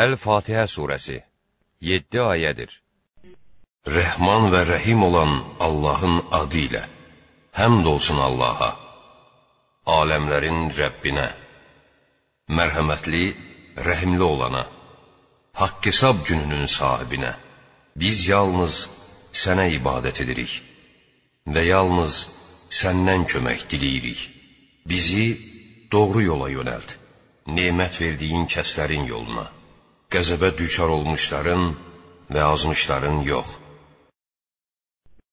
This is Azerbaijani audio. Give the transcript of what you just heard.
Əl-Fatihə surəsi 7 ayədir. Rəhman və Rəhim olan Allahın adı ilə Həmd olsun Allaha Aləmlərin Rəbbinə Mərhəmətli, rəhimli olana Haqq hesab gününün sahibinə Biz yalnız sənə ibadət edirik və yalnız səndən kömək diləyirik. Bizi doğru yola yönəlt, nemət verdiyin kəslərin yoluna, qəzəbə düçar olmuşların və azmışların yox.